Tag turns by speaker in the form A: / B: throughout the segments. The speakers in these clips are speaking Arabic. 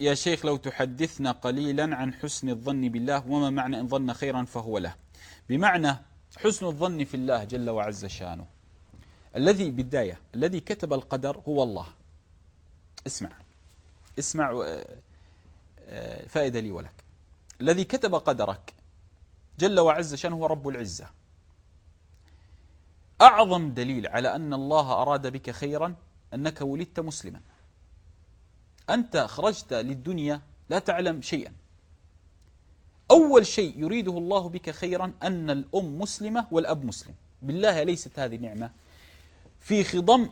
A: يا شيخ لو تحدثنا قليلا عن حسن الظن بالله وما معنى إن ظن خيرا فهو له. بمعنى حسن الظن في الله جل وعز شأنه. الذي بداية الذي كتب القدر هو الله. اسمع اسمع آه، آه، فائدة لي ولك. الذي كتب قدرك جل وعز شأنه هو رب العزة. أعظم دليل على أن الله أراد بك خيرا أنك ولدت مسلما. أنت خرجت للدنيا لا تعلم شيئا. أول شيء يريده الله بك خيرا أن الأم مسلمة والأب مسلم. بالله ليست هذه نعمة. في خضم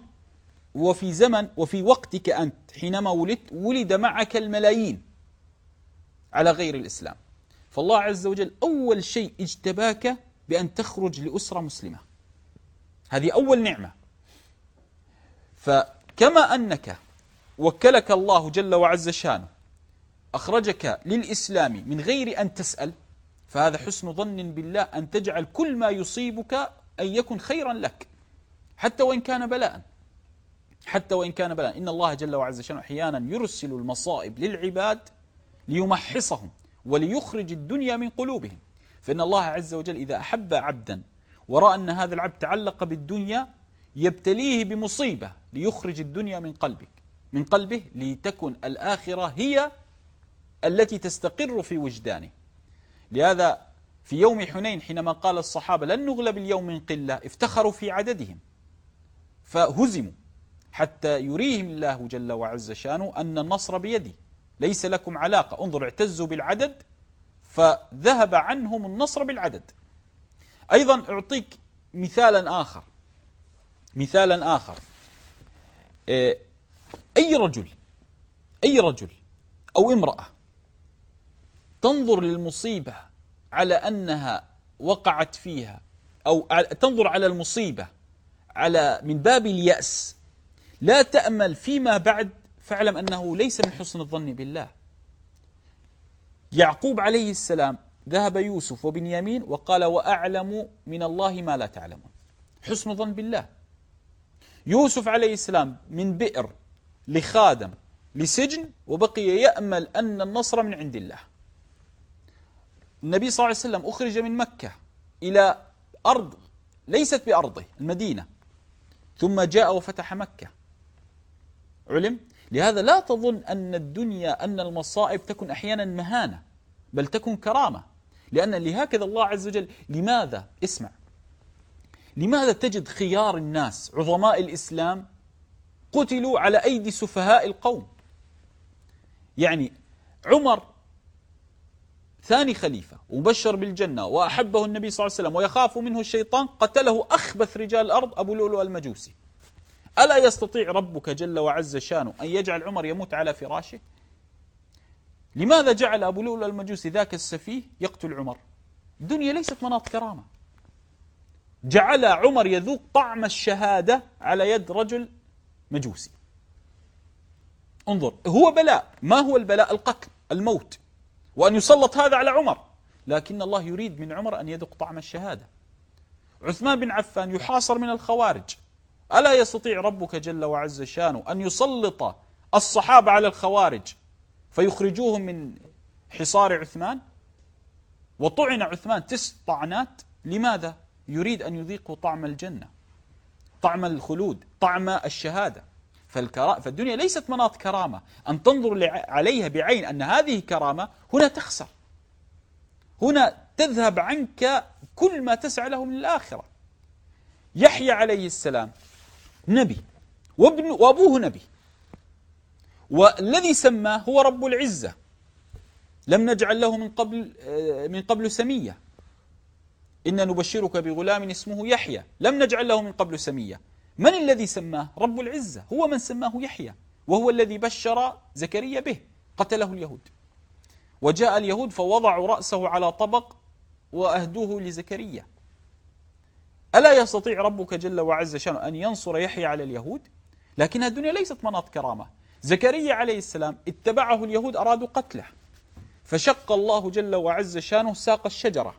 A: وفي زمن وفي وقتك أنت حينما ولدت ولد معك الملايين على غير الإسلام. فالله عز وجل أول شيء اجتباك بأن تخرج لأسرة مسلمة. هذه أول نعمة. فكما أنك وكلك الله جل وعز شانه. أخرجك للإسلام من غير أن تسأل فهذا حسن ظن بالله أن تجعل كل ما يصيبك أن يكن خيرا لك حتى وإن كان بلاء. حتى وإن كان بلاء. إن الله جل وعز شانه أحيانا يرسل المصائب للعباد ليمحصهم وليخرج الدنيا من قلوبهم. فإن الله عز وجل إذا أحب عبدا ورأى أن هذا العبد تعلق بالدنيا يبتليه بمصيبة ليخرج الدنيا من قلبك. من قلبه لتكن الآخرة هي التي تستقر في وجدانه. لهذا في يوم حنين حينما قال الصحابة لن نغلب اليوم من قلة افتخروا في عددهم. فهزموا حتى يريهم الله جل وعز شأنه أن النصر بيدي ليس لكم علاقة. انظر اعتزوا بالعدد فذهب عنهم النصر بالعدد. أيضا أعطيك مثالا آخر. مثالا آخر. إيه، أي رجل أي رجل أو امرأة تنظر للمصيبة على أنها وقعت فيها أو تنظر على المصيبة على من باب اليأس. لا تأمل فيما بعد فاعلم أنه ليس من حسن الظن بالله. يعقوب عليه السلام ذهب يوسف وبنيامين وقال وأعلم من الله ما لا تعلمون. حسن ظن بالله. يوسف عليه السلام من بئر لخادم لسجن وبقي يأمل أن النصر من عند الله. النبي صلى الله عليه وسلم أخرج من مكة إلى أرض ليست بأرضه المدينة. ثم جاء وفتح مكة. علم؟ لهذا لا تظن أن الدنيا أن المصائب تكون أحيانا مهانة بل تكون كرامة. لأن لهكذا الله عز وجل لماذا؟ اسمع. لماذا تجد خيار الناس عظماء الإسلام قتلوا على أيدي سفهاء القوم. يعني عمر ثاني خليفة ومبشر بالجنة وأحبه النبي صلى الله عليه وسلم ويخاف منه الشيطان قتله أخبث رجال الأرض أبو لؤلؤ المجوسي. ألا يستطيع ربك جل وعز شانه أن يجعل عمر يموت على فراشه؟ لماذا جعل أبو لؤلؤ المجوسي ذاك السفيه يقتل عمر؟ الدنيا ليست مناط كرامة. جعل عمر يذوق طعم الشهادة على يد رجل مجوسي. انظر هو بلاء. ما هو البلاء؟ القتل الموت. وأن يسلط هذا على عمر. لكن الله يريد من عمر أن يذوق طعم الشهادة. عثمان بن عفان يحاصر من الخوارج. ألا يستطيع ربك جل وعز شانه أن يسلط الصحابة على الخوارج فيخرجوهم من حصار عثمان؟ وطعن عثمان تسع طعنات. لماذا؟ يريد أن يذيقوا طعم الجنة. طعم الخلود طعم الشهادة. فالدنيا ليست مناط كرامة. أن تنظر عليها بعين أن هذه كرامة هنا تخسر. هنا تذهب عنك كل ما تسعى له من الآخرة. يحيى عليه السلام نبي وابن وأبوه نبي. والذي سماه هو رب العزة. لم نجعل له من قبل من قبل سمية. إن نبشرك بغلام اسمه يحيى. لم نجعل له من قبل سمية. من الذي سماه؟ رب العزة. هو من سماه يحيى. وهو الذي بشر زكريا به. قتله اليهود. وجاء اليهود فوضعوا رأسه على طبق وأهدوه لزكريا. ألا يستطيع ربك جل وعز شأنه أن ينصر يحيى على اليهود؟ لكن الدنيا ليست مناط كرامة. زكريا عليه السلام اتبعه اليهود أرادوا قتله. فشق الله جل وعز شأنه ساق الشجرة.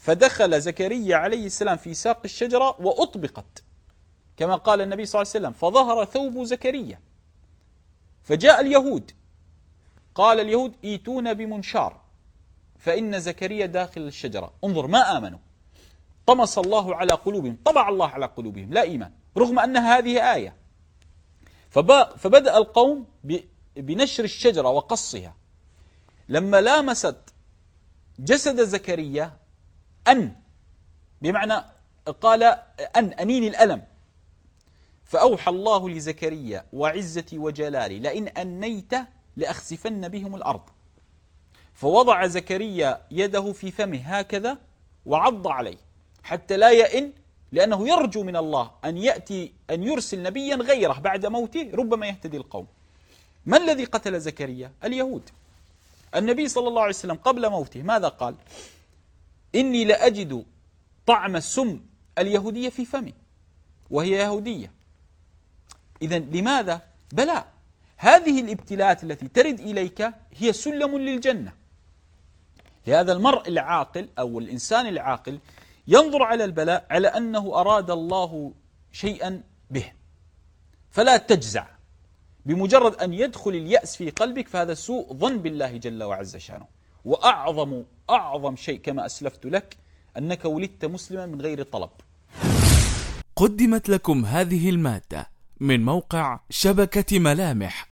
A: فدخل زكريا عليه السلام في ساق الشجرة وأطبقت كما قال النبي صلى الله عليه وسلم فظهر ثوب زكريا فجاء اليهود قال اليهود ايتون بمنشار فإن زكريا داخل الشجرة. انظر ما آمنوا. طمس الله على قلوبهم طبع الله على قلوبهم لا إيمان رغم أن هذه آية. فبدأ القوم بنشر الشجرة وقصها. لما لامست جسد زكريا أن بمعنى قال أن أنين الألم فأوحى الله لزكريا وعزتي وجلالي لئن أنيت لأخسفن بهم الأرض فوضع زكريا يده في فمه هكذا وعض عليه حتى لا يئن لأنه يرجو من الله أن يأتي أن يرسل نبيا غيره بعد موته ربما يهتدي القوم ما الذي قتل زكريا؟ اليهود النبي صلى الله عليه وسلم قبل موته ماذا قال؟ إني لأجد طعم السم اليهودية في فمي وهي يهودية. إذا لماذا؟ بلى هذه الابتلاءات التي ترد إليك هي سلم للجنة. لهذا المرء العاقل أو الإنسان العاقل ينظر على البلاء على أنه أراد الله شيئا به. فلا تجزع. بمجرد أن يدخل اليأس في قلبك فهذا سوء ظن بالله جل وعز شأنه. وأعظم أعظم شيء كما أسلفت لك أنك ولدت مسلما من غير طلب.
B: قدمت لكم هذه المادة من موقع شبكة ملامح.